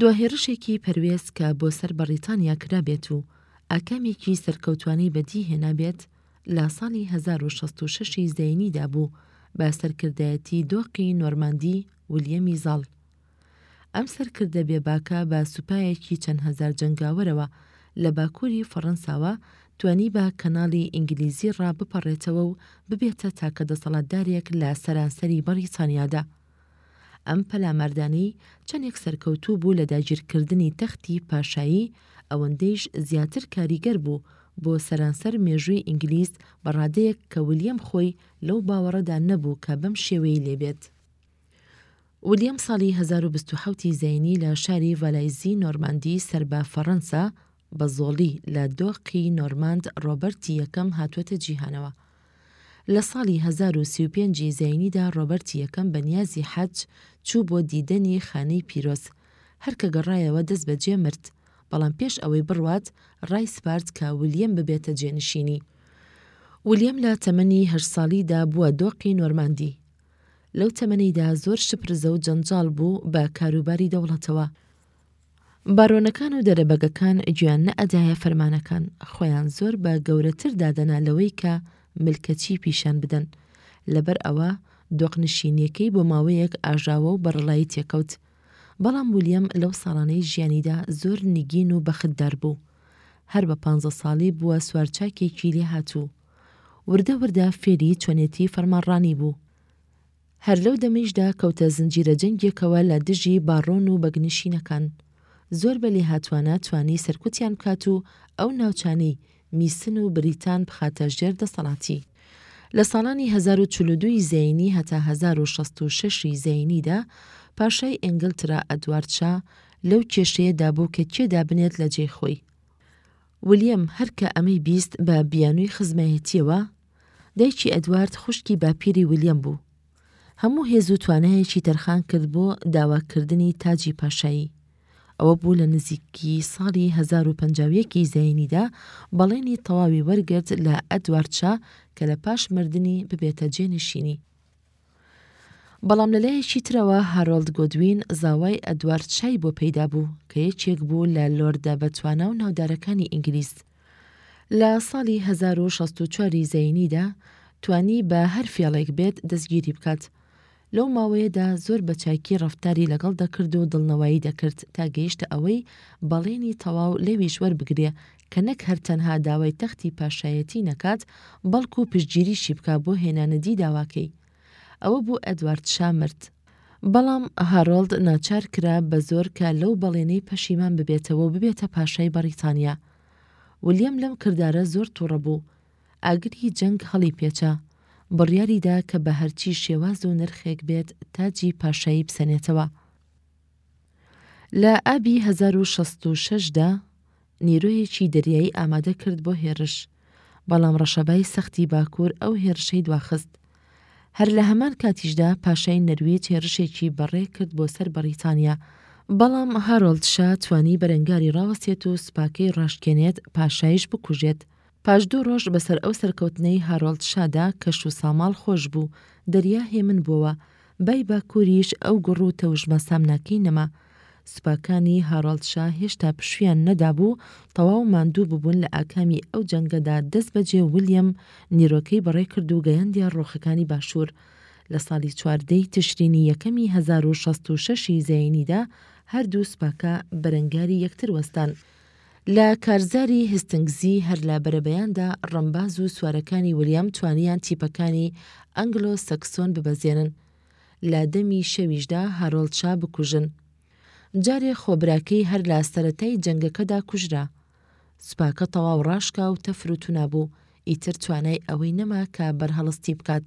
دوا هێڕشێکی پەروێز کە بۆ سەر بەڕیتانیا کرابێت و ئاکامێکی سەرکەوتوانەی بەدی هێنابێت لە ساڵی هەزار و شەست و شەش ی زەینی دا بوو بە سەرکردایەتی دۆقی نۆرماندی ولیەمی زاڵ. ئەم سەرکردە بێ باکە بە سوپایەکی چەند هەزار جەنگاوەرەوە لە باکووری فەڕەنساوە توانی بە کەناڵی ئینگلیزی ڕا بپەڕێتەوە و ببێتە تاکە دەسەڵاتدارێک لە سەرانسەری بەڕیتانیادا. ئەم پەلاماردانەی چەندێک سەرکەوتوو بوو لە داگیرکردنی تەختی پاشایی، ئەوەندەیش زیاتر کاریگەر بوو بۆ سەرانسەر مێژووی ئینگلیز بە ڕادەیەک کە ولیەم خۆی لەو باوەڕەدا نەبوو کە بەم شێوەیەی لێ بێت. ولیەم ساڵی هەزار و بیست و حەوت ی زەینی لە شاری ڤالایزی نۆرماندی سەر بە فەڕەنسا بە زۆڵی لە دۆقی نۆرماند ڕۆبەرتی یەکەم هاتووەتە جیهانەوە. لە ساڵی هەزار و سی و پێنج ی زایینیدا ڕۆبەرتی یەکەم بە نیازی حەج چوو بۆ دیدەنی خانەی پیرۆز، هەر کە گەڕایەوە دەستبەجێ مرد، بەڵام پێش ئەوەی بڕوات ڕای سپارد کە ولیەم ببێتە جێنشینی. ولیەم لە تەمەنی هەشت ساڵیدا بووە دۆقی نۆرماندی. لەو تەمەنەیدا زۆر شپرزە و جەنجاڵ بوو بە کاروباری دەوڵەتەوە. بارۆنەکان و دەرەبەگەکان گوێیان نەئەدایە فەرمانەکان، خۆیان زۆر بە گەورەتر دادەنا لەوەی کە ملکەچی پیشان بدەن. لەبەر ئەوە دۆق نشینییەکەی بۆ ماوەیەک ئاژاوە و بەڕەڵایی تێکەوت. بەڵام ویلیەم لەو ساڵانەی ژیانیدا زۆر نگین و بەختدار بوو. هەر بە پانزە ساڵی بووە سوارچاکێکی لێهاتوو. وردە وردە فێری چۆنێتی فەرمانڕانی بوو. هەر لەو دەمەیشدا کەوتە زنجیرە جەنگێکەوە لە دژی باڕۆن و بەگنشینەکان. زۆر بە لێهاتوانە توانی سەرکوتیان بکات و ئەو ناوچانەی، میسن و بریتان، بخاتە ژێر دەسەڵاتی. لە ساڵانی هەزار و چل و دوو ی زەینی هەتا هەزار و شەست و شەش ی زەینیدا، پاشای ئێنگلترا ئەدوارد شا لەو کێشەیە دا بوو کە کێ دابنێت لە جێی خۆی. ولیەم هەر کە ئەمەی بیست بە بیانووی خزمایەتییەوە، دایکی ئەدوارد خوشکی باپیری ویلیەم بوو. هەموو هێز و توانایەکی تەرخان کرد بۆ داواکردنی تاجی پاشایی. ئەوە بوو لە نزیکی ساڵی 1051ی زایینیدا بەڵێنی تەواوی وەرگرت لە ئەدوارد شا کە لە پاش مردنی ببێتە جێنشینی. بەڵام لە لایەکی ترەوە هارۆڵد گۆدوین زاوای ئەدوارد شای بۆ پەیدا بوو کە یەکێک بوو لە لۆردە بەتوانا و ناودارەکانی ئینگلیز. لە ساڵی 1064 ی زەینیدا توانی بە هەر فێڵێک بێت دەستگیری بکات. لەو ماوەیەدا زۆر بە چاکی ڕەفتاری لەگەڵ دەکرد و دڵنەوایی دەکرد تا گەیشتە ئەوەی بەڵێنی تەواو لەویش وەربگرێ کە نەک هەر تەنها داوای تەختی پاشایەتی نەکات، بەڵکو پشتگیریشی بکا بۆ هێنانەدی داواکەی. ئەوە بوو ئەدوارد شا مرد. بەڵام هارۆڵد ناچار کرا بە زۆر کە لەو بەڵێنەی پەشیمان ببێتەوە و ببێتە پاشای بەڕیتانیا. ولیەم لەم کردارە زۆر توڕە بوو. ئاگری جەنگ هەڵی پێچا. بڕیاری دا کە بە هەرچی شێواز و نرخێک بێت تاجی پاشایی بسەنێتەوە. لە ئابی هەزار و شەست و شەش دا، نیرۆیەکی دەریایی ئامادە کرد بۆ هێرش، بەڵام ڕەشەبای سەختی باکوور ئەو هێرشەی دواخست. هەر لە هەمان کاتیشدا پاشای نەرویج هێرشێکی بەڕێ کرد بۆ سەر بەڕیتانیا، بەڵام هارۆڵد شا توانی بەرەنگاری ڕاوەستێت و سوپاکەی ڕاشکێنێت، پاشایش بکوژێت، پاش دوو ڕۆژ بەسەر ئەو سەرکەوتنەی هارۆڵد شادا کەش و ساماڵ خۆش بوو، دەریا هێمن بۆوە، بای باکووریش ئەو گوڕ و تەوژمە سامناکەی نەما. سوپاکانی هارۆڵد شا هێشتا پشوویان نەدابوو، تەواو ماندوو ببوون لە ئاکامی ئەو جەنگەدا دەست بەجێ ویلیەم نیرۆکەی بەڕێ کرد و گەیاندیە ڕۆخەکانی باشوور. لە ساڵی چواردە ی تشرینی یەکەمی هەزار و شەست و شەش ی زایینیدا هەردوو سوپاکە بەرەنگاری یەکتر وەستان. لە کارزاری هستنگزی هەر لە بەرەبەیاندا ڕەمباز و سوارەکانی ولیام توانیان تیپەکانی ئەنگلۆ سەکسۆن ببەزێنن، لە دەمی شەویشدا هارۆڵد شا بکوژن. جارێ خۆ براکەی هەر لە سەرەتای جەنگەکەدا کوژرا. سوپاکە تەواو ڕاشکا و تەفر و تونا بوو، ئیتر توانای ئەوەی نەما کە بەرهەڵستی بکات.